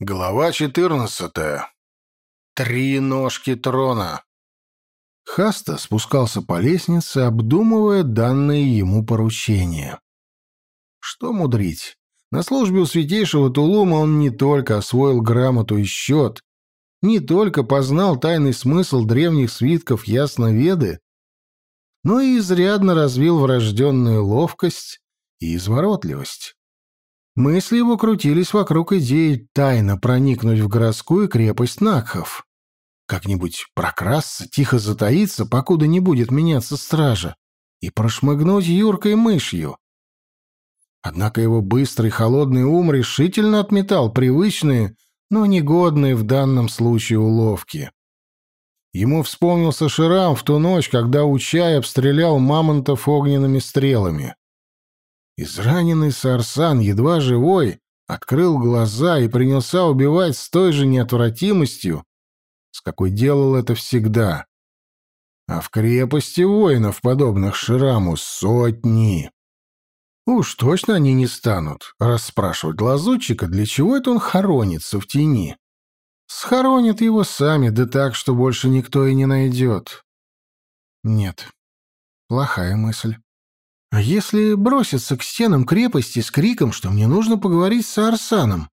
Глава 14. Три ножки трона. Хаста спускался по лестнице, обдумывая данные ему поручения. Что мудрить? На службе у святейшего Тулума он не только освоил грамоту и счет, не только познал тайный смысл древних свитков Ясноведы, но и изрядно развил врожденную ловкость и изворотливость. Мысли его крутились вокруг идеи тайно проникнуть в городскую крепость Накхов. Как-нибудь прокрасться, тихо затаиться, покуда не будет меняться стража, и прошмыгнуть юркой мышью. Однако его быстрый холодный ум решительно отметал привычные, но негодные в данном случае уловки. Ему вспомнился Ширам в ту ночь, когда Учай обстрелял мамонтов огненными стрелами. Израненный Сарсан, едва живой, открыл глаза и принялся убивать с той же неотвратимостью, с какой делал это всегда. А в крепости воинов, подобных Шираму, сотни. Уж точно они не станут расспрашивать лазутчика, для чего это он хоронится в тени. Схоронят его сами, да так, что больше никто и не найдет. Нет, плохая мысль. А если броситься к стенам крепости с криком, что мне нужно поговорить с Арсаном?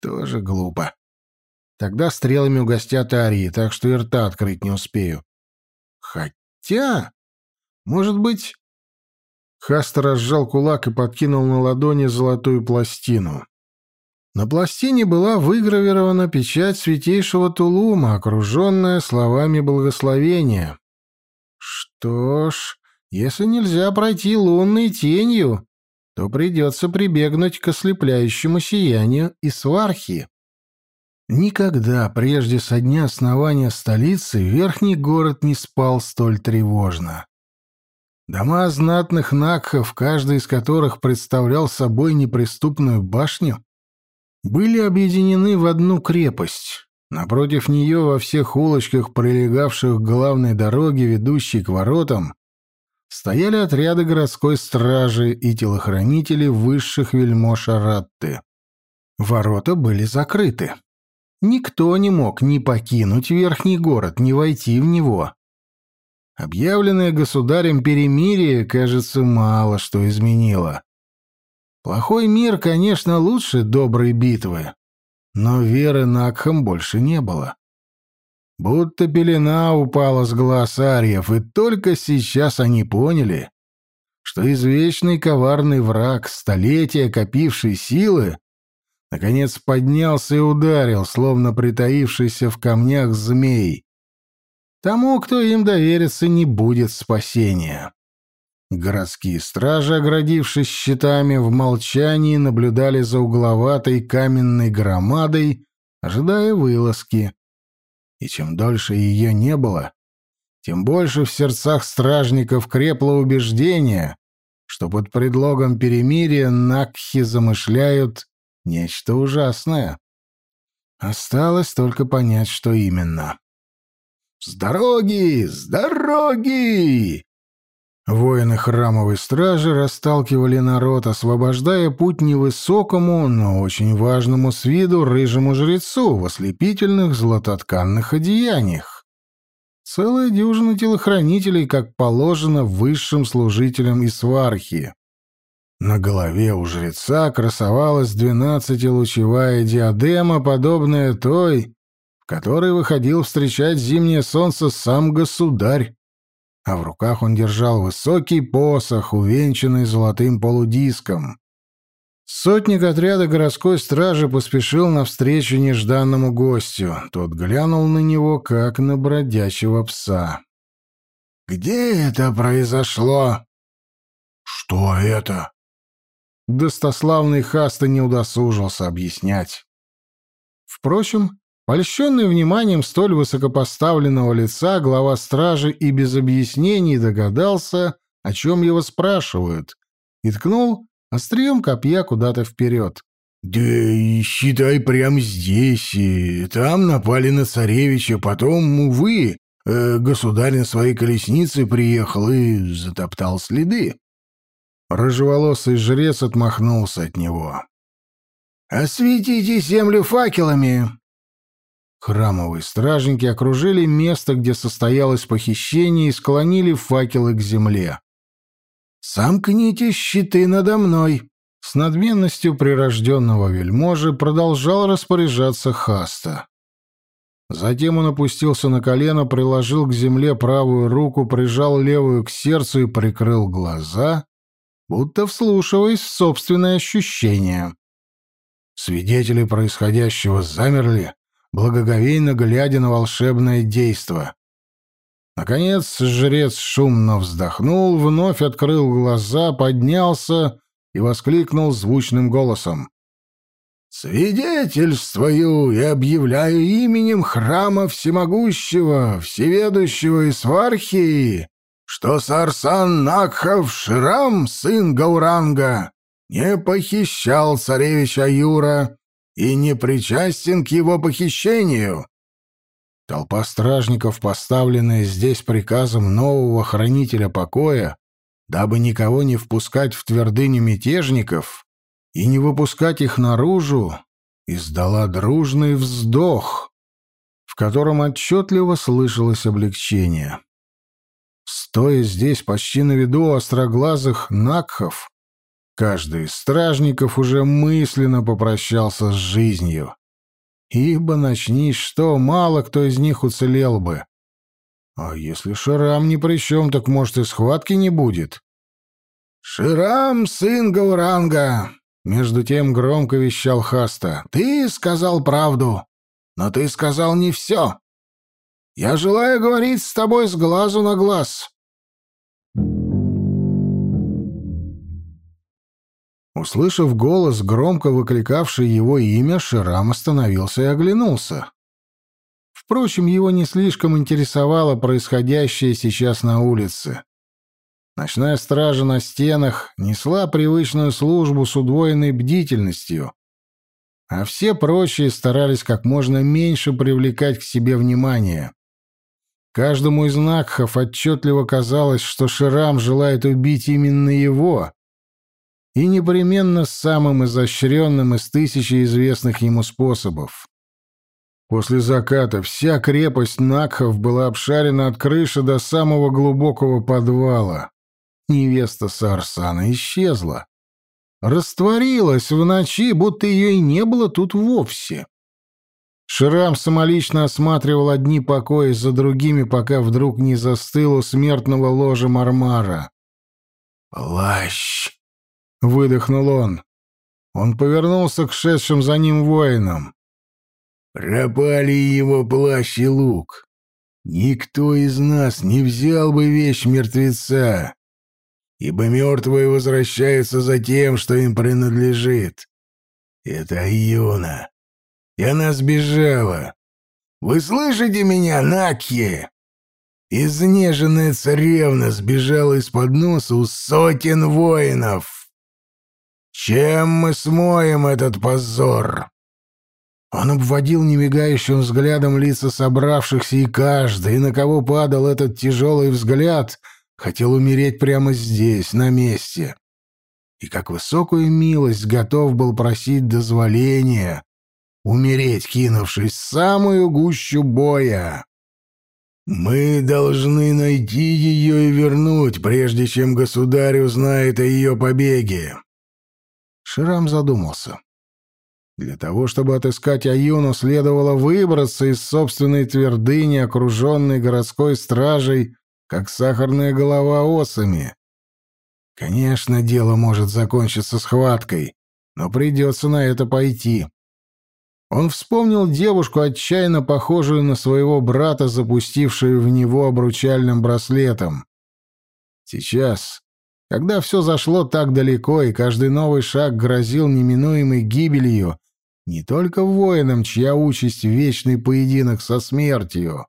Тоже глупо. Тогда стрелами угостят Арии, так что и рта открыть не успею. Хотя... Может быть... Хастер разжал кулак и подкинул на ладони золотую пластину. На пластине была выгравирована печать святейшего Тулума, окруженная словами благословения. Что ж, если нельзя пройти лунной тенью, то придется прибегнуть к ослепляющему сиянию и свархи. Никогда прежде со дня основания столицы верхний город не спал столь тревожно. Дома знатных накхов, каждый из которых представлял собой неприступную башню, были объединены в одну крепость. Напротив нее во всех улочках, прилегавших к главной дороге, ведущей к воротам, стояли отряды городской стражи и телохранители высших вельмож Аратты. Ворота были закрыты. Никто не мог ни покинуть верхний город, ни войти в него. Объявленное государем перемирие, кажется, мало что изменило. Плохой мир, конечно, лучше доброй битвы, но веры Накхам больше не было. Будто пелена упала с глаз ариев, и только сейчас они поняли, что извечный коварный враг, столетия копивший силы, наконец поднялся и ударил, словно притаившийся в камнях змей. Тому, кто им доверится, не будет спасения. Городские стражи, оградившись щитами, в молчании наблюдали за угловатой каменной громадой, ожидая вылазки и чем дольше ее не было, тем больше в сердцах стражников крепло убеждение, что под предлогом перемирия Накхи замышляют нечто ужасное. Осталось только понять, что именно. «С дороги! С дороги!» Воины храмовой стражи расталкивали народ, освобождая путь невысокому, но очень важному с виду рыжему жрецу в ослепительных золототканных одеяниях. Целая дюжина телохранителей, как положено высшим служителям Исвархи. На голове у жреца красовалась двенадцатилучевая диадема, подобная той, в которой выходил встречать зимнее солнце сам государь а в руках он держал высокий посох, увенчанный золотым полудиском. Сотник отряда городской стражи поспешил навстречу нежданному гостю. Тот глянул на него, как на бродячего пса. «Где это произошло?» «Что это?» Достославный Хаста не удосужился объяснять. Впрочем, Польщенный вниманием столь высокопоставленного лица, глава стражи и без объяснений догадался, о чем его спрашивают, и ткнул острием копья куда-то вперед. «Да считай, прямо здесь. И там напали на царевича, потом, увы, э, государь на своей колеснице приехал и затоптал следы». Рыжеволосый жрец отмахнулся от него. «Осветите землю факелами!» Храмовые стражники окружили место, где состоялось похищение, и склонили факелы к земле. «Сомкните щиты надо мной!» С надменностью прирожденного вельможи продолжал распоряжаться Хаста. Затем он опустился на колено, приложил к земле правую руку, прижал левую к сердцу и прикрыл глаза, будто вслушиваясь в собственные ощущения. Свидетели происходящего замерли, благоговейно глядя на волшебное действо. Наконец жрец шумно вздохнул, вновь открыл глаза, поднялся и воскликнул звучным голосом. «Свидетельствую и объявляю именем храма всемогущего, всеведущего и свархии, что Сарсан Накхов Ширам, сын Гауранга, не похищал царевича Юра и не причастен к его похищению». Толпа стражников, поставленная здесь приказом нового хранителя покоя, дабы никого не впускать в твердыню мятежников, и не выпускать их наружу, издала дружный вздох, в котором отчетливо слышалось облегчение. Стоя здесь почти на виду остроглазых накхов, каждый из стражников уже мысленно попрощался с жизнью. Ибо начни что, мало кто из них уцелел бы. А если Ширам ни при чем, так, может, и схватки не будет? «Ширам, сын Гауранга, между тем громко вещал Хаста. «Ты сказал правду, но ты сказал не все. Я желаю говорить с тобой с глазу на глаз». Услышав голос, громко выкликавший его имя, Ширам остановился и оглянулся. Впрочем, его не слишком интересовало происходящее сейчас на улице. Ночная стража на стенах несла привычную службу с удвоенной бдительностью, а все прочие старались как можно меньше привлекать к себе внимание. Каждому из Накхов отчетливо казалось, что Ширам желает убить именно его, и непременно самым изощренным из тысячи известных ему способов. После заката вся крепость Накхов была обшарена от крыши до самого глубокого подвала. Невеста Сарсана исчезла. Растворилась в ночи, будто ее и не было тут вовсе. Шрам самолично осматривал одни покои за другими, пока вдруг не застыл у смертного ложа Мармара. «Плащ!» — выдохнул он. Он повернулся к шедшим за ним воинам. «Пропали его плащ и лук. Никто из нас не взял бы вещь мертвеца ибо мертвые возвращаются за тем, что им принадлежит. Это Юна. И она сбежала. Вы слышите меня, Накье? Изнеженная царевна сбежала из-под носа у сотен воинов. Чем мы смоем этот позор? Он обводил немигающим взглядом лица собравшихся, и каждый, на кого падал этот тяжелый взгляд — хотел умереть прямо здесь, на месте. И как высокую милость готов был просить дозволения умереть, кинувшись в самую гущу боя. «Мы должны найти ее и вернуть, прежде чем государь узнает о ее побеге». Ширам задумался. Для того, чтобы отыскать Аюну, следовало выбраться из собственной твердыни, окруженной городской стражей как сахарная голова осами. Конечно, дело может закончиться схваткой, но придется на это пойти. Он вспомнил девушку, отчаянно похожую на своего брата, запустившую в него обручальным браслетом. Сейчас, когда все зашло так далеко, и каждый новый шаг грозил неминуемой гибелью не только воинам, чья участь — вечный поединок со смертью,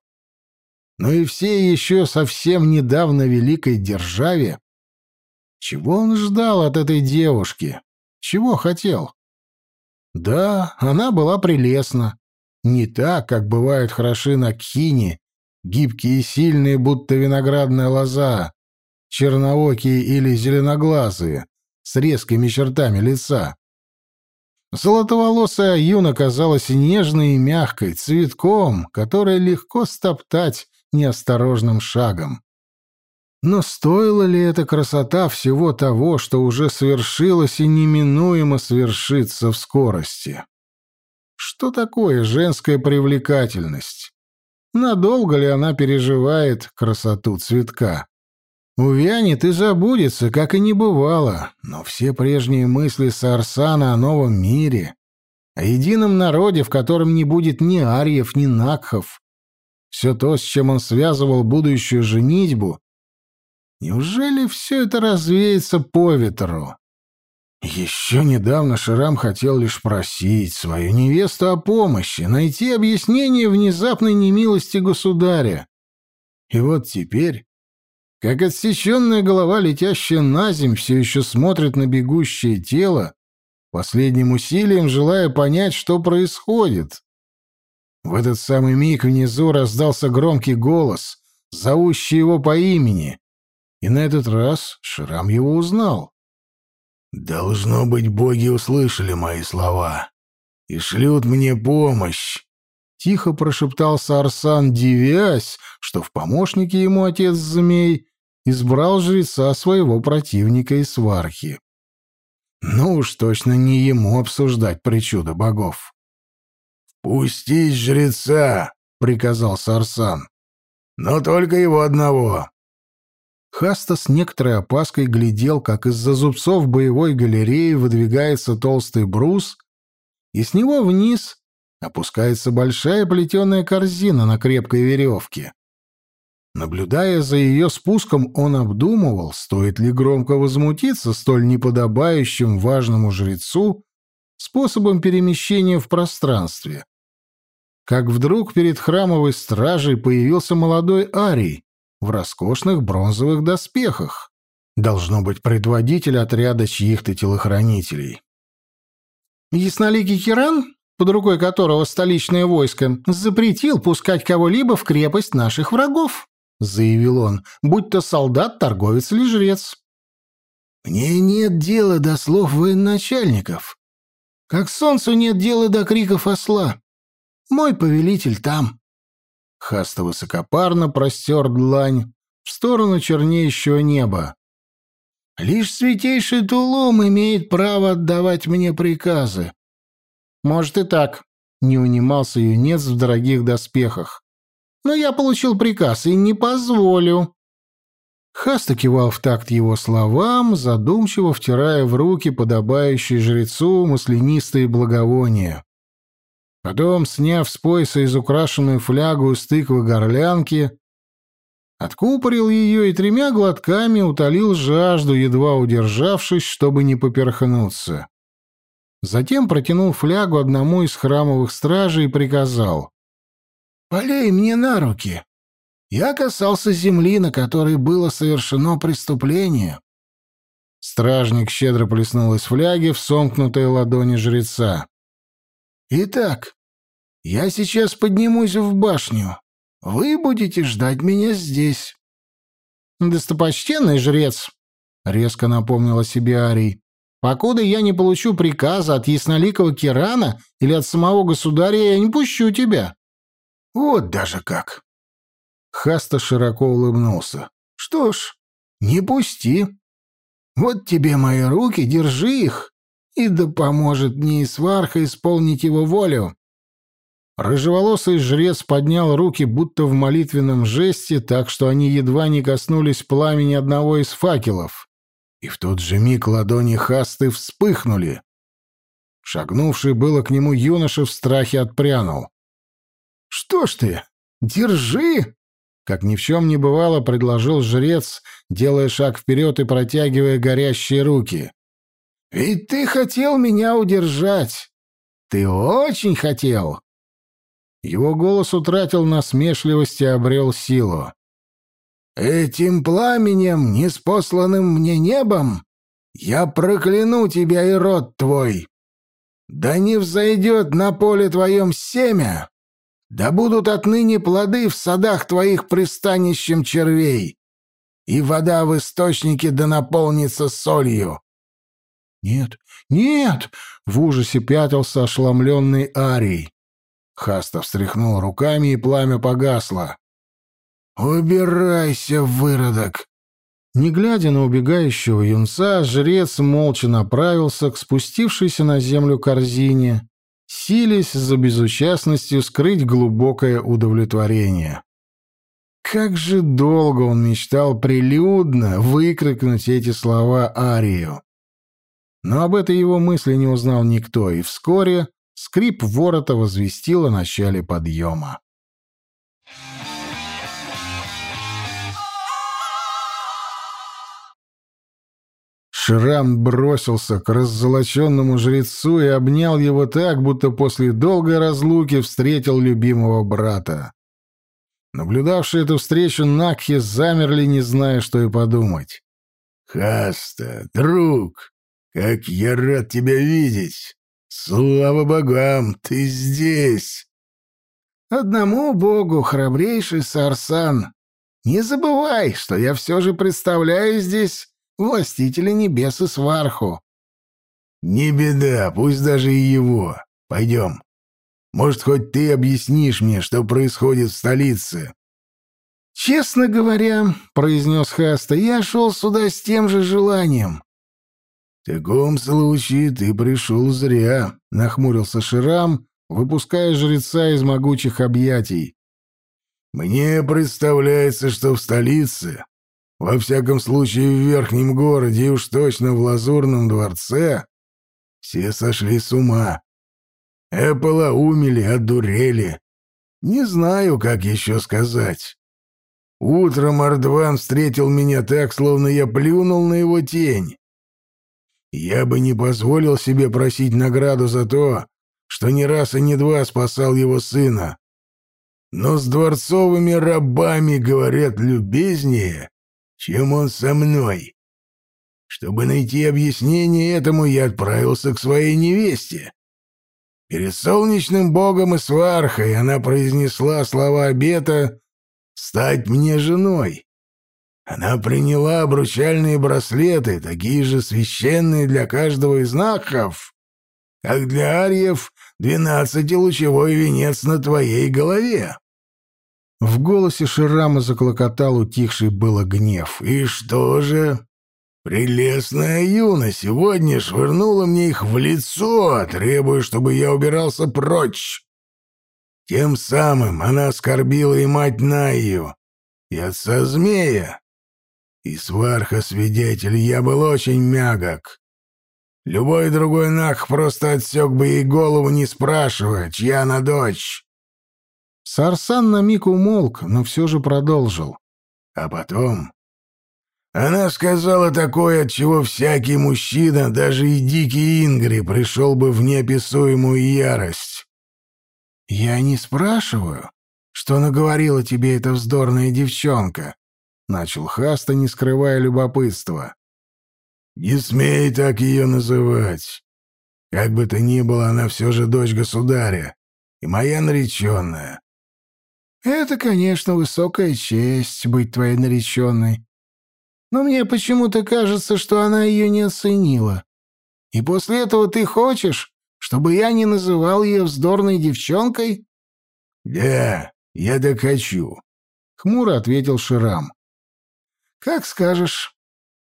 но и все еще совсем недавно великой державе. Чего он ждал от этой девушки? Чего хотел? Да, она была прелестна. Не так, как бывают хороши на Кхине, гибкие и сильные, будто виноградная лоза, черноокие или зеленоглазые, с резкими чертами лица. Золотоволосая Юна казалась нежной и мягкой, цветком, который легко стоптать неосторожным шагом. Но стоила ли эта красота всего того, что уже свершилось и неминуемо свершится в скорости? Что такое женская привлекательность? Надолго ли она переживает красоту цветка? Увянет и забудется, как и не бывало, но все прежние мысли Сарсана о новом мире, о едином народе, в котором не будет ни арьев, ни накхов, все то, с чем он связывал будущую женитьбу, неужели все это развеется по ветру? Еще недавно Ширам хотел лишь просить свою невесту о помощи, найти объяснение внезапной немилости государя. И вот теперь, как отсеченная голова, летящая на земь, все еще смотрит на бегущее тело, последним усилием желая понять, что происходит. В этот самый миг внизу раздался громкий голос, зовущий его по имени, и на этот раз Шрам его узнал. «Должно быть, боги услышали мои слова и шлют мне помощь», — тихо прошептал Сарсан, дивясь, что в помощнике ему отец-змей избрал жреца своего противника из свархи. Ну уж точно не ему обсуждать причуды богов. «Пустись жреца!» — приказал Сарсан. «Но только его одного!» Хаста с некоторой опаской глядел, как из-за зубцов боевой галереи выдвигается толстый брус, и с него вниз опускается большая плетеная корзина на крепкой веревке. Наблюдая за ее спуском, он обдумывал, стоит ли громко возмутиться столь неподобающим важному жрецу способом перемещения в пространстве. Как вдруг перед храмовой стражей появился молодой Арий, в роскошных бронзовых доспехах. Должно быть предводитель отряда чьих-то телохранителей. Ясноликий Киран, под рукой которого столичное войско, запретил пускать кого-либо в крепость наших врагов, заявил он, будь то солдат, торговец или жрец. Мне нет дела до слов военачальников. Как солнцу нет дела до криков осла. Мой повелитель там. Хаста высокопарно простер длань в сторону чернеющего неба. «Лишь святейший Тулум имеет право отдавать мне приказы». «Может и так», — не унимался юнец в дорогих доспехах. «Но я получил приказ и не позволю». Хаста кивал в такт его словам, задумчиво втирая в руки подобающие жрецу маслянистые благовония. Потом, сняв с пояса изукрашенную флягу из тыквы горлянки, откупорил ее и тремя глотками утолил жажду, едва удержавшись, чтобы не поперхнуться. Затем протянул флягу одному из храмовых стражей и приказал. «Полей мне на руки. Я касался земли, на которой было совершено преступление». Стражник щедро плеснул из фляги в сомкнутой ладони жреца. Итак, я сейчас поднимусь в башню. Вы будете ждать меня здесь. Достопочтенный жрец, резко напомнил о себе Арий. Покуда я не получу приказа от ясноликого Кирана или от самого государя, я не пущу тебя. Вот даже как. Хаста широко улыбнулся. Что ж, не пусти. Вот тебе мои руки, держи их и да поможет мне сварха исполнить его волю. Рыжеволосый жрец поднял руки, будто в молитвенном жесте, так что они едва не коснулись пламени одного из факелов. И в тот же миг ладони Хасты вспыхнули. Шагнувший было к нему юноша в страхе отпрянул. «Что ж ты? Держи!» Как ни в чем не бывало, предложил жрец, делая шаг вперед и протягивая горящие руки. Ведь ты хотел меня удержать. Ты очень хотел. Его голос утратил насмешливость и обрел силу. Этим пламенем, неспосланным мне небом, я прокляну тебя и род твой. Да не взойдет на поле твоем семя, да будут отныне плоды в садах твоих пристанищем червей, и вода в источнике да наполнится солью. Нет, нет! В ужасе пятился ошеломленный Арий. Хаста встряхнул руками, и пламя погасло. «Убирайся, выродок!» Не глядя на убегающего юнца, жрец молча направился к спустившейся на землю корзине, силясь за безучастностью скрыть глубокое удовлетворение. Как же долго он мечтал прилюдно выкрикнуть эти слова Арию. Но об этой его мысли не узнал никто, и вскоре скрип ворота возвестил о начале подъема. Шрам бросился к раззолоченному жрецу и обнял его так, будто после долгой разлуки встретил любимого брата. Наблюдавшие эту встречу Накхи замерли, не зная, что и подумать. «Хаста, друг, как я рад тебя видеть! Слава богам, ты здесь!» «Одному богу, храбрейший Сарсан, не забывай, что я все же представляю здесь властителя небес и сварху. Не беда, пусть даже и его. Пойдем. Может, хоть ты объяснишь мне, что происходит в столице. Честно говоря, произнес Хаста, я шел сюда с тем же желанием. В таком случае ты пришел зря, нахмурился Ширам, выпуская жреца из могучих объятий. Мне представляется, что в столице во всяком случае, в верхнем городе и уж точно в Лазурном дворце все сошли с ума. Эполоумели, одурели. Не знаю, как еще сказать. Утром Ардван встретил меня так, словно я плюнул на его тень. Я бы не позволил себе просить награду за то, что ни раз и ни два спасал его сына. Но с дворцовыми рабами, говорят, любезнее, чем он со мной. Чтобы найти объяснение этому, я отправился к своей невесте. Перед солнечным богом и свархой она произнесла слова обета «стать мне женой». Она приняла обручальные браслеты, такие же священные для каждого из нахов, как для арьев двенадцатилучевой венец на твоей голове. В голосе Ширама заклокотал утихший было гнев. «И что же? Прелестная Юна сегодня швырнула мне их в лицо, требуя, чтобы я убирался прочь. Тем самым она оскорбила и мать Найю, и отца Змея. И сварха свидетель, я был очень мягок. Любой другой нах просто отсек бы ей голову, не спрашивая, чья она дочь. Сарсан на миг умолк, но все же продолжил. А потом... Она сказала такое, от чего всякий мужчина, даже и дикий Ингри, пришел бы в неописуемую ярость. «Я не спрашиваю, что наговорила тебе эта вздорная девчонка», — начал Хаста, не скрывая любопытства. «Не смей так ее называть. Как бы то ни было, она все же дочь государя и моя нареченная. Это, конечно, высокая честь быть твоей нареченной. Но мне почему-то кажется, что она ее не оценила. И после этого ты хочешь, чтобы я не называл ее вздорной девчонкой? — Да, я так хочу, — хмуро ответил Ширам. — Как скажешь.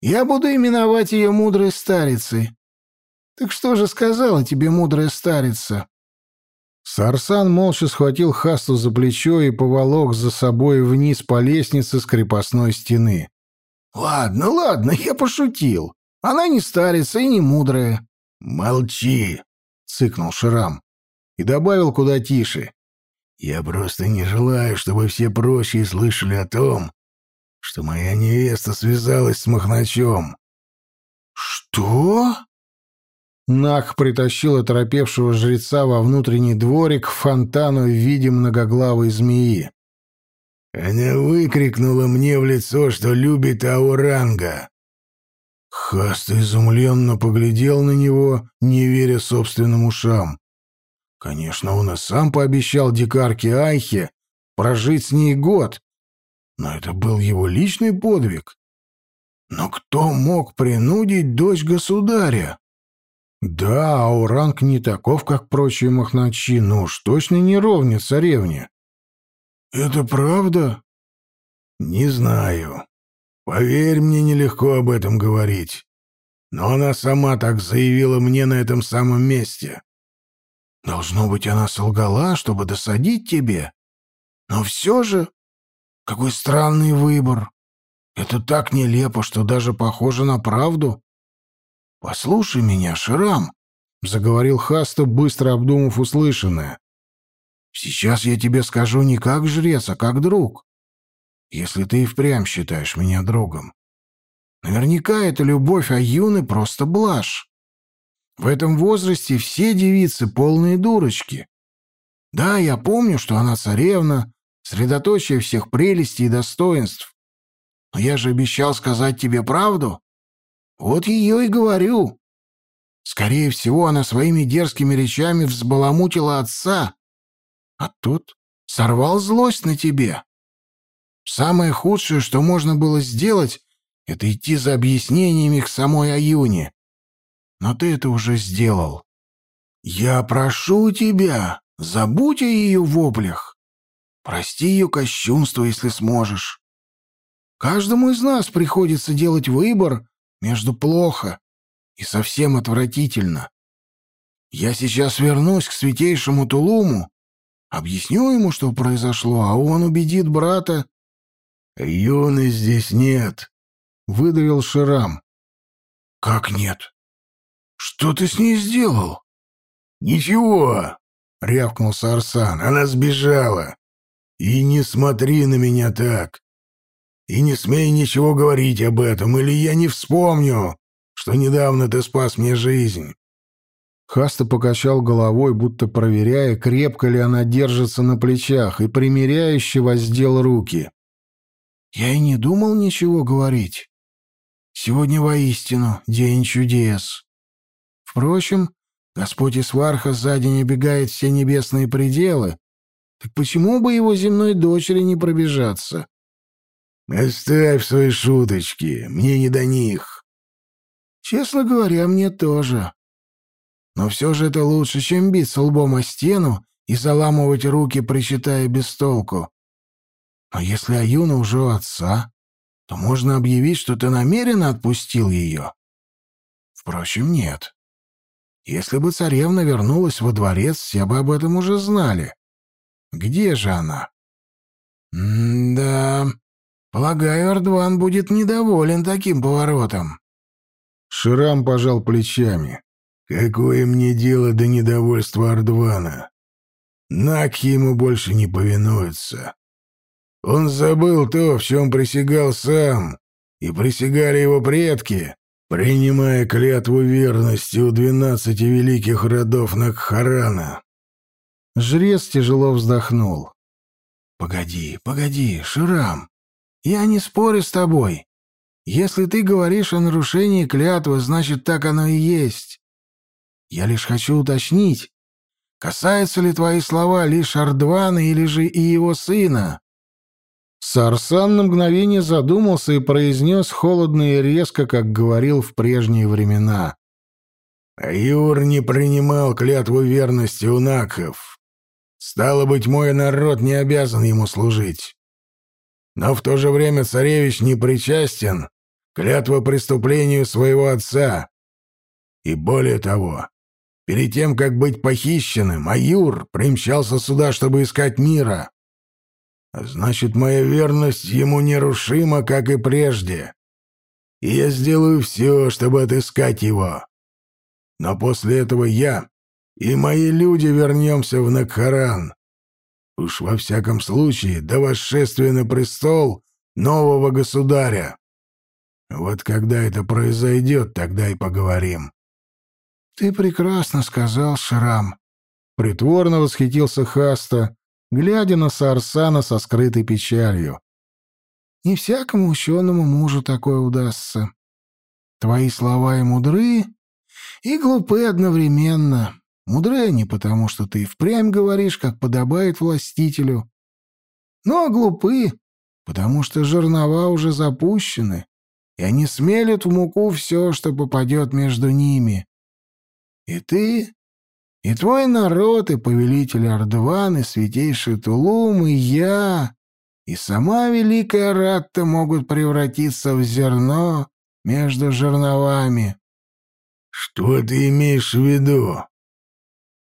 Я буду именовать ее мудрой старицей. Так что же сказала тебе мудрая старица? Сарсан молча схватил Хасту за плечо и поволок за собой вниз по лестнице с крепостной стены. «Ладно, ладно, я пошутил. Она не старится и не мудрая». «Молчи!» — цыкнул Шрам и добавил куда тише. «Я просто не желаю, чтобы все прочие слышали о том, что моя невеста связалась с Махначом». «Что?» Нах притащил оторопевшего жреца во внутренний дворик к фонтану в виде многоглавой змеи. Она выкрикнула мне в лицо, что любит Ауранга. Хаст изумленно поглядел на него, не веря собственным ушам. Конечно, он и сам пообещал дикарке Айхе прожить с ней год, но это был его личный подвиг. Но кто мог принудить дочь государя? Да, Ауранг не таков, как прочие махначи, но уж точно не ровня царевне. Это правда? Не знаю. Поверь мне, нелегко об этом говорить. Но она сама так заявила мне на этом самом месте. Должно быть, она солгала, чтобы досадить тебе. Но все же, какой странный выбор. Это так нелепо, что даже похоже на правду. Послушай меня, Шрам, заговорил Хаста, быстро обдумав услышанное. Сейчас я тебе скажу не как жрец, а как друг. Если ты и впрямь считаешь меня другом. Наверняка эта любовь а юны просто блажь. В этом возрасте все девицы полные дурочки. Да, я помню, что она царевна, средоточие всех прелестей и достоинств. Но я же обещал сказать тебе правду. Вот ее и говорю. Скорее всего, она своими дерзкими речами взбаламутила отца, а тот сорвал злость на тебе. Самое худшее, что можно было сделать, это идти за объяснениями к самой Аюне. Но ты это уже сделал. Я прошу тебя, забудь о ее воплях. Прости ее кощунство, если сможешь. Каждому из нас приходится делать выбор между плохо и совсем отвратительно. Я сейчас вернусь к святейшему Тулуму, объясню ему, что произошло, а он убедит брата. «Юны здесь нет», — выдавил Ширам. «Как нет? Что ты с ней сделал?» «Ничего», — рявкнул Сарсан, — «она сбежала. И не смотри на меня так. И не смей ничего говорить об этом, или я не вспомню, что недавно ты спас мне жизнь». Хаста покачал головой, будто проверяя, крепко ли она держится на плечах, и примиряюще воздел руки. «Я и не думал ничего говорить. Сегодня воистину день чудес. Впрочем, Господь Исварха за день обегает все небесные пределы, так почему бы его земной дочери не пробежаться?» «Оставь свои шуточки, мне не до них». «Честно говоря, мне тоже. Но все же это лучше, чем биться лбом о стену и заламывать руки, причитая без толку. Но если Аюна уже у отца, то можно объявить, что ты намеренно отпустил ее. Впрочем, нет. Если бы царевна вернулась во дворец, все бы об этом уже знали. Где же она? М-да... Полагаю, Ардван будет недоволен таким поворотом. Ширам пожал плечами. Какое мне дело до недовольства Ардвана? Накхи ему больше не повинуются. Он забыл то, в чем присягал сам, и присягали его предки, принимая клятву верности у двенадцати великих родов Накхарана. Жрец тяжело вздохнул. «Погоди, погоди, Ширам, я не спорю с тобой. Если ты говоришь о нарушении клятвы, значит, так оно и есть. Я лишь хочу уточнить, касаются ли твои слова лишь Ардвана или же и его сына?» Сарсан на мгновение задумался и произнес холодно и резко, как говорил в прежние времена. «Аюр не принимал клятву верности у. Стало быть, мой народ не обязан ему служить. Но в то же время царевич не причастен клятва преступлению своего отца. И более того, перед тем, как быть похищенным, Аюр примчался сюда, чтобы искать мира. А значит, моя верность ему нерушима, как и прежде. И я сделаю все, чтобы отыскать его. Но после этого я и мои люди вернемся в Накхаран. Уж во всяком случае, до восшествия на престол нового государя. Вот когда это произойдет, тогда и поговорим. — Ты прекрасно сказал, Шрам. Притворно восхитился Хаста, глядя на Сарсана со скрытой печалью. Не всякому ученому мужу такое удастся. Твои слова и мудры, и глупы одновременно. Мудры они, потому что ты впрямь говоришь, как подобает властителю. Но глупы, потому что жернова уже запущены, и они смелят в муку все, что попадет между ними. И ты, и твой народ, и повелитель Ардван, и святейший Тулум, и я, и сама Великая Ратта могут превратиться в зерно между жерновами. Что ты имеешь в виду?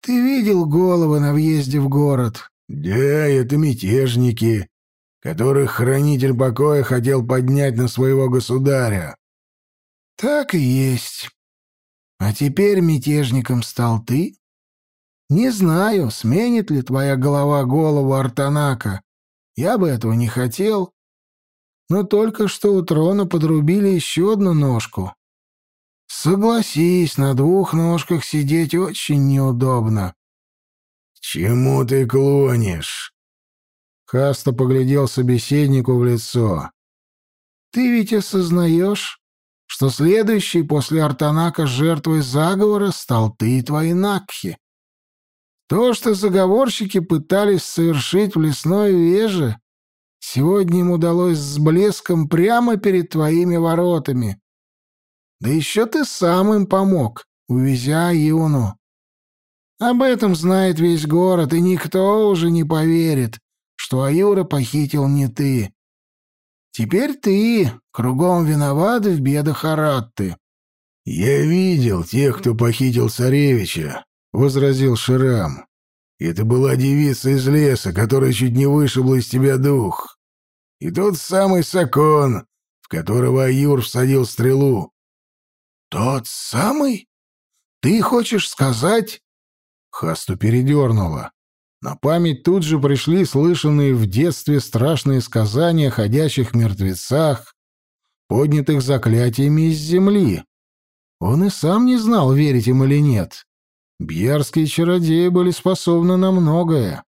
Ты видел головы на въезде в город? Да, это мятежники, которых хранитель покоя хотел поднять на своего государя. Так и есть. А теперь мятежником стал ты? Не знаю, сменит ли твоя голова голову Артанака. Я бы этого не хотел. Но только что у трона подрубили еще одну ножку. Согласись, на двух ножках сидеть очень неудобно. «Чему ты клонишь?» Хаста поглядел собеседнику в лицо. «Ты ведь осознаешь, что следующий после Артанака жертвой заговора стал ты и твои Накхи. То, что заговорщики пытались совершить в лесной веже, сегодня им удалось с блеском прямо перед твоими воротами. Да еще ты сам им помог, увезя Юну. Об этом знает весь город, и никто уже не поверит, что Аюра похитил не ты. Теперь ты кругом виноват в бедах Аратты. — Я видел тех, кто похитил царевича, — возразил Ширам. — Это была девица из леса, которая чуть не вышибла из тебя дух. И тот самый Сакон, в которого Аюр всадил стрелу. — Тот самый? Ты хочешь сказать... Хасту передернула. На память тут же пришли слышанные в детстве страшные сказания о ходячих мертвецах, поднятых заклятиями из земли. Он и сам не знал, верить им или нет. Бьярские чародеи были способны на многое.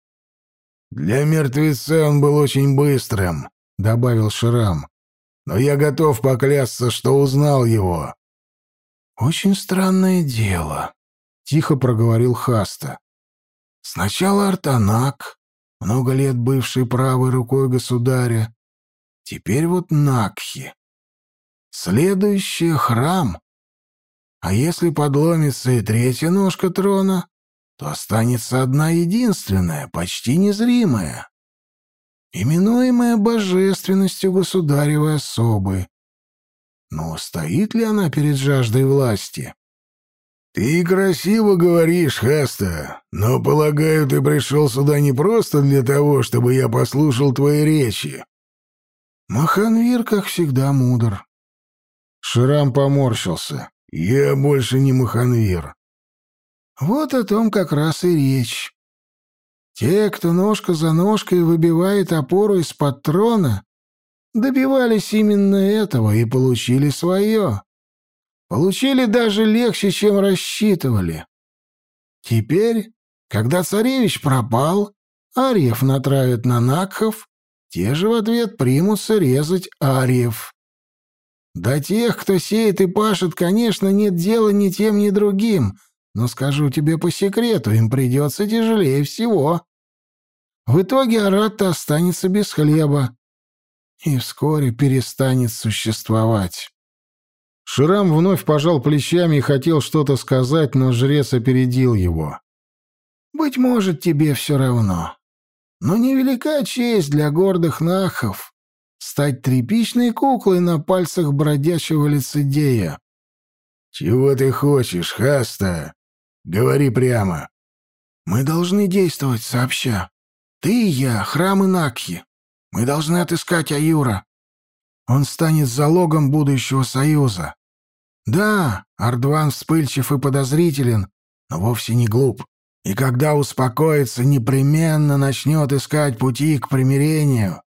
«Для мертвеца он был очень быстрым», — добавил Шрам. «Но я готов поклясться, что узнал его». «Очень странное дело», — тихо проговорил Хаста. Сначала Артанак, много лет бывший правой рукой государя, теперь вот Накхи. Следующий — храм. А если подломится и третья ножка трона, то останется одна единственная, почти незримая, именуемая божественностью государевой особы. Но стоит ли она перед жаждой власти? «Ты красиво говоришь, Хаста, но, полагаю, ты пришел сюда не просто для того, чтобы я послушал твои речи». Маханвир, как всегда, мудр. Ширам поморщился. «Я больше не Маханвир». Вот о том как раз и речь. Те, кто ножка за ножкой выбивает опору из-под трона, добивались именно этого и получили свое. Получили даже легче, чем рассчитывали. Теперь, когда царевич пропал, Ариев натравят на Накхов, те же в ответ примутся резать Ариев. До тех, кто сеет и пашет, конечно, нет дела ни тем, ни другим, но скажу тебе по секрету, им придется тяжелее всего. В итоге Аратта останется без хлеба и вскоре перестанет существовать. Ширам вновь пожал плечами и хотел что-то сказать, но жрец опередил его. «Быть может, тебе все равно. Но невелика честь для гордых нахов стать тряпичной куклой на пальцах бродячего лицедея». «Чего ты хочешь, Хаста? Говори прямо». «Мы должны действовать сообща. Ты и я, храм Инакхи. Мы должны отыскать Аюра. Он станет залогом будущего союза. Да, Ардван вспыльчив и подозрителен, но вовсе не глуп. И когда успокоится, непременно начнет искать пути к примирению.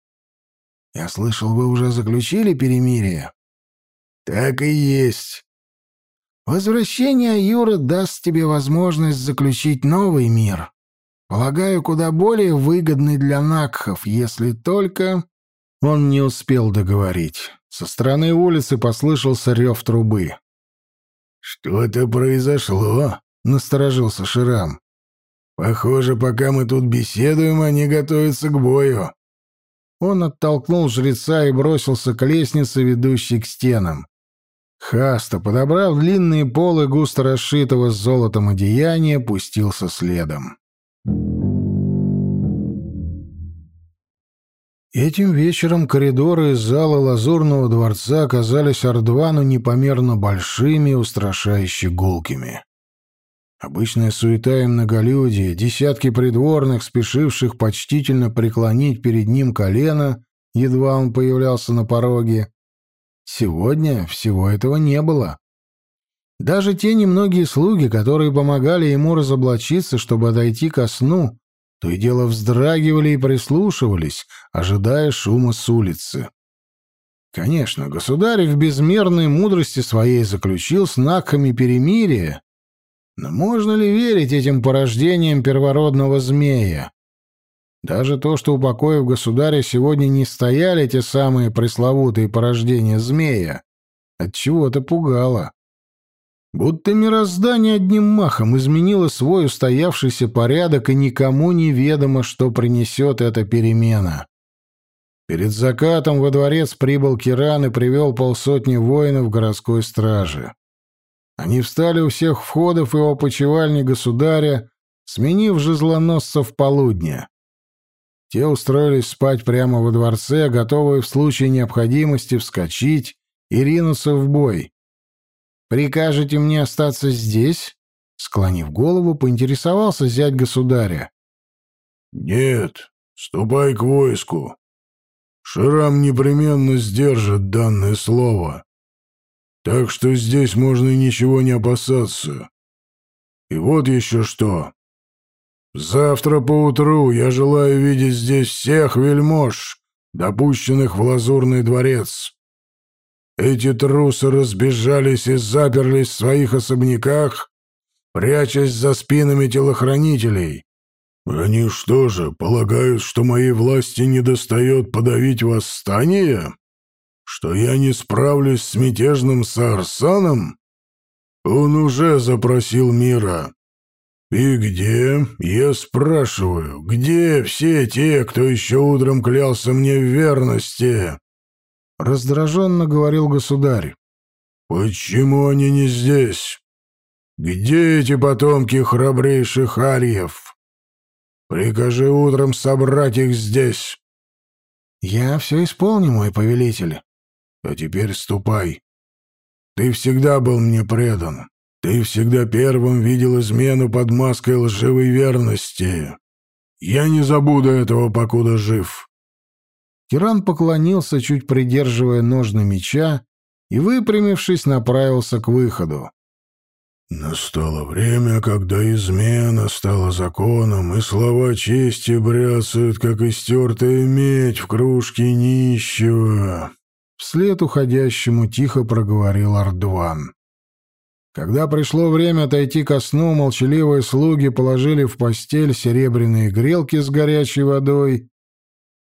Я слышал, вы уже заключили перемирие? Так и есть. Возвращение Юра даст тебе возможность заключить новый мир. Полагаю, куда более выгодный для Накхов, если только... Он не успел договорить. Со стороны улицы послышался рев трубы. «Что-то произошло», — насторожился Ширам. «Похоже, пока мы тут беседуем, они готовятся к бою». Он оттолкнул жреца и бросился к лестнице, ведущей к стенам. Хаста, подобрав длинные полы густо расшитого с золотом одеяния, пустился следом. Этим вечером коридоры из зала Лазурного дворца оказались Ардвану непомерно большими и устрашающе гулкими. Обычная суета и многолюдие, десятки придворных, спешивших почтительно преклонить перед ним колено, едва он появлялся на пороге. Сегодня всего этого не было. Даже те немногие слуги, которые помогали ему разоблачиться, чтобы отойти ко сну, то и дело вздрагивали и прислушивались, ожидая шума с улицы. Конечно, государь в безмерной мудрости своей заключил с Накхами перемирие, но можно ли верить этим порождениям первородного змея? Даже то, что у покоев государя сегодня не стояли те самые пресловутые порождения змея, от чего то пугало. Будто мироздание одним махом изменило свой устоявшийся порядок, и никому не ведомо, что принесет эта перемена. Перед закатом во дворец прибыл Киран и привел полсотни воинов городской стражи. Они встали у всех входов его почевальни государя, сменив жезлоносцев полудня. Те устроились спать прямо во дворце, готовые в случае необходимости вскочить и ринуться в бой. «Прикажете мне остаться здесь?» Склонив голову, поинтересовался зять государя. «Нет, ступай к войску. Шрам непременно сдержит данное слово. Так что здесь можно ничего не опасаться. И вот еще что. Завтра поутру я желаю видеть здесь всех вельмож, допущенных в Лазурный дворец. Эти трусы разбежались и заперлись в своих особняках, прячась за спинами телохранителей. Они что же, полагают, что моей власти недостает подавить восстание? что я не справлюсь с мятежным Сарсаном? Он уже запросил мира. И где, я спрашиваю, где все те, кто еще утром клялся мне в верности? Раздраженно говорил государь. Почему они не здесь? Где эти потомки храбрейших арьев? Прикажи утром собрать их здесь. Я все исполню, мой повелитель. А теперь ступай. Ты всегда был мне предан. Ты всегда первым видел измену под маской лживой верности. Я не забуду этого, покуда жив». Киран поклонился, чуть придерживая ножны меча, и, выпрямившись, направился к выходу. Настало время, когда измена стала законом, и слова чести бряцают, как истертая медь в кружке нищего. Вслед уходящему тихо проговорил Ардван. Когда пришло время отойти ко сну, молчаливые слуги положили в постель серебряные грелки с горячей водой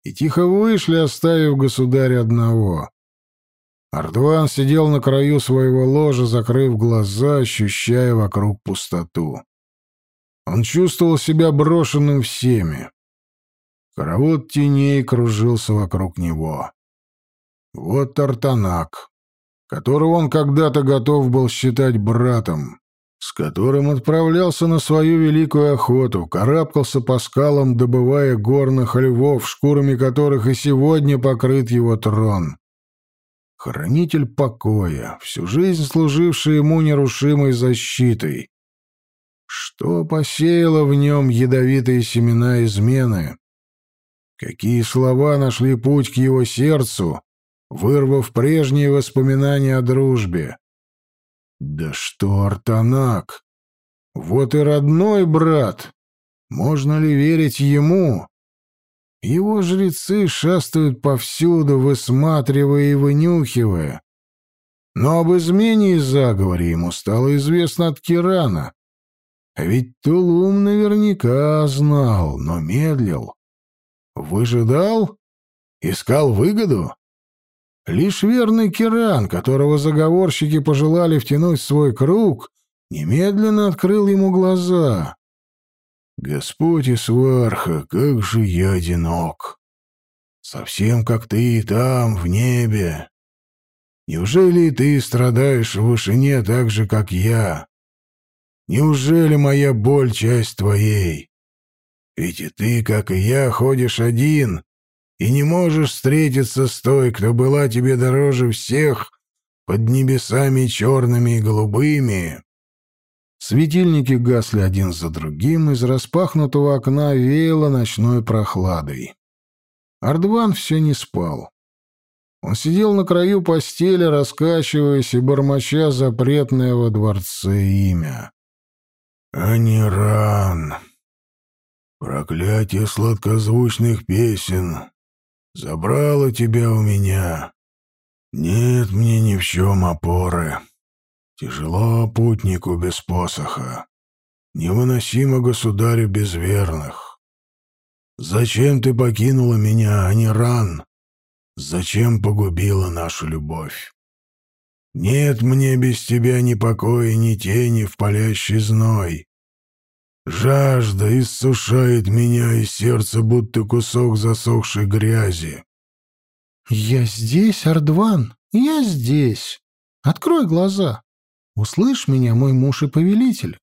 и тихо вышли, оставив государя одного. Ардван сидел на краю своего ложа, закрыв глаза, ощущая вокруг пустоту. Он чувствовал себя брошенным всеми. Хоровод теней кружился вокруг него. Вот Тартанак, которого он когда-то готов был считать братом, с которым отправлялся на свою великую охоту, карабкался по скалам, добывая горных львов, шкурами которых и сегодня покрыт его трон. Хранитель покоя, всю жизнь служивший ему нерушимой защитой. Что посеяло в нем ядовитые семена измены? Какие слова нашли путь к его сердцу, вырвав прежние воспоминания о дружбе. Да что, Артанак! Вот и родной брат! Можно ли верить ему? Его жрецы шастают повсюду, высматривая и вынюхивая. Но об измене и заговоре ему стало известно от Кирана. А ведь Тулум наверняка знал, но медлил. Выжидал? Искал выгоду? Лишь верный Киран, которого заговорщики пожелали втянуть в свой круг, немедленно открыл ему глаза. «Господь Исварха, как же я одинок! Совсем как ты там, в небе!» Неужели ты страдаешь в вышине так же, как я? Неужели моя боль — часть твоей? Ведь и ты, как и я, ходишь один и не можешь встретиться с той, кто была тебе дороже всех под небесами черными и голубыми. Светильники гасли один за другим, из распахнутого окна веяло ночной прохладой. Ардван все не спал. Он сидел на краю постели, раскачиваясь и бормоча запретное во дворце имя. «Аниран! Проклятие сладкозвучных песен! Забрало тебя у меня! Нет мне ни в чем опоры!» Тяжело путнику без посоха. Невыносимо государю без верных. Зачем ты покинула меня, а не ран? Зачем погубила нашу любовь? Нет мне без тебя ни покоя, ни тени в палящий зной. Жажда иссушает меня, и сердце будто кусок засохшей грязи. «Я здесь, Ардван, я здесь. Открой глаза. Услышь меня, мой муж и повелитель.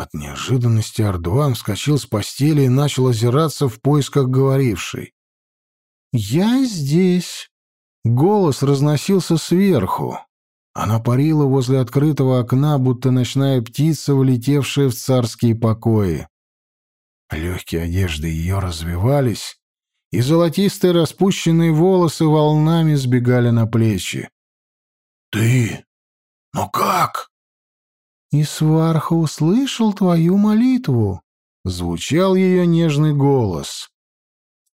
От неожиданности Ардуан вскочил с постели и начал озираться в поисках говорившей. «Я здесь!» Голос разносился сверху. Она парила возле открытого окна, будто ночная птица, влетевшая в царские покои. Легкие одежды ее развивались, и золотистые распущенные волосы волнами сбегали на плечи. «Ты «Но как?» «И Сварха услышал твою молитву», — звучал ее нежный голос.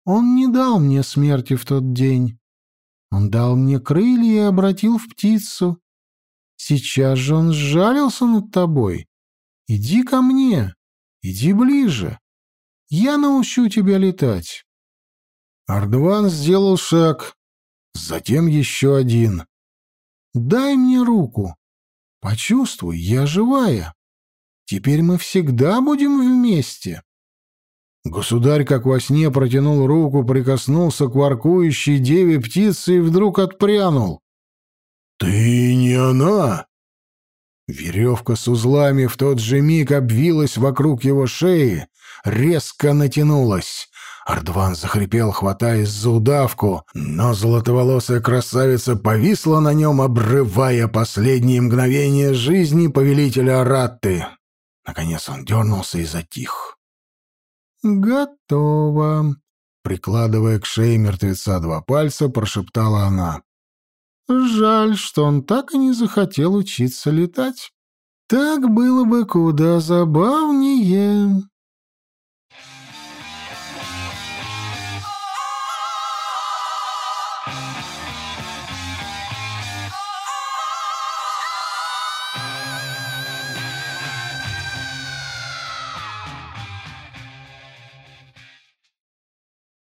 «Он не дал мне смерти в тот день. Он дал мне крылья и обратил в птицу. Сейчас же он сжалился над тобой. Иди ко мне, иди ближе. Я научу тебя летать». Ардван сделал шаг, затем еще один. «Дай мне руку», Почувствуй, я живая. Теперь мы всегда будем вместе. Государь, как во сне, протянул руку, прикоснулся к воркующей деве птицы и вдруг отпрянул. «Ты не она!» Веревка с узлами в тот же миг обвилась вокруг его шеи, резко натянулась. Ардван захрипел, хватаясь за удавку, но золотоволосая красавица повисла на нем, обрывая последние мгновения жизни повелителя Аратты. Наконец он дернулся и затих. «Готово», — прикладывая к шее мертвеца два пальца, прошептала она. «Жаль, что он так и не захотел учиться летать. Так было бы куда забавнее».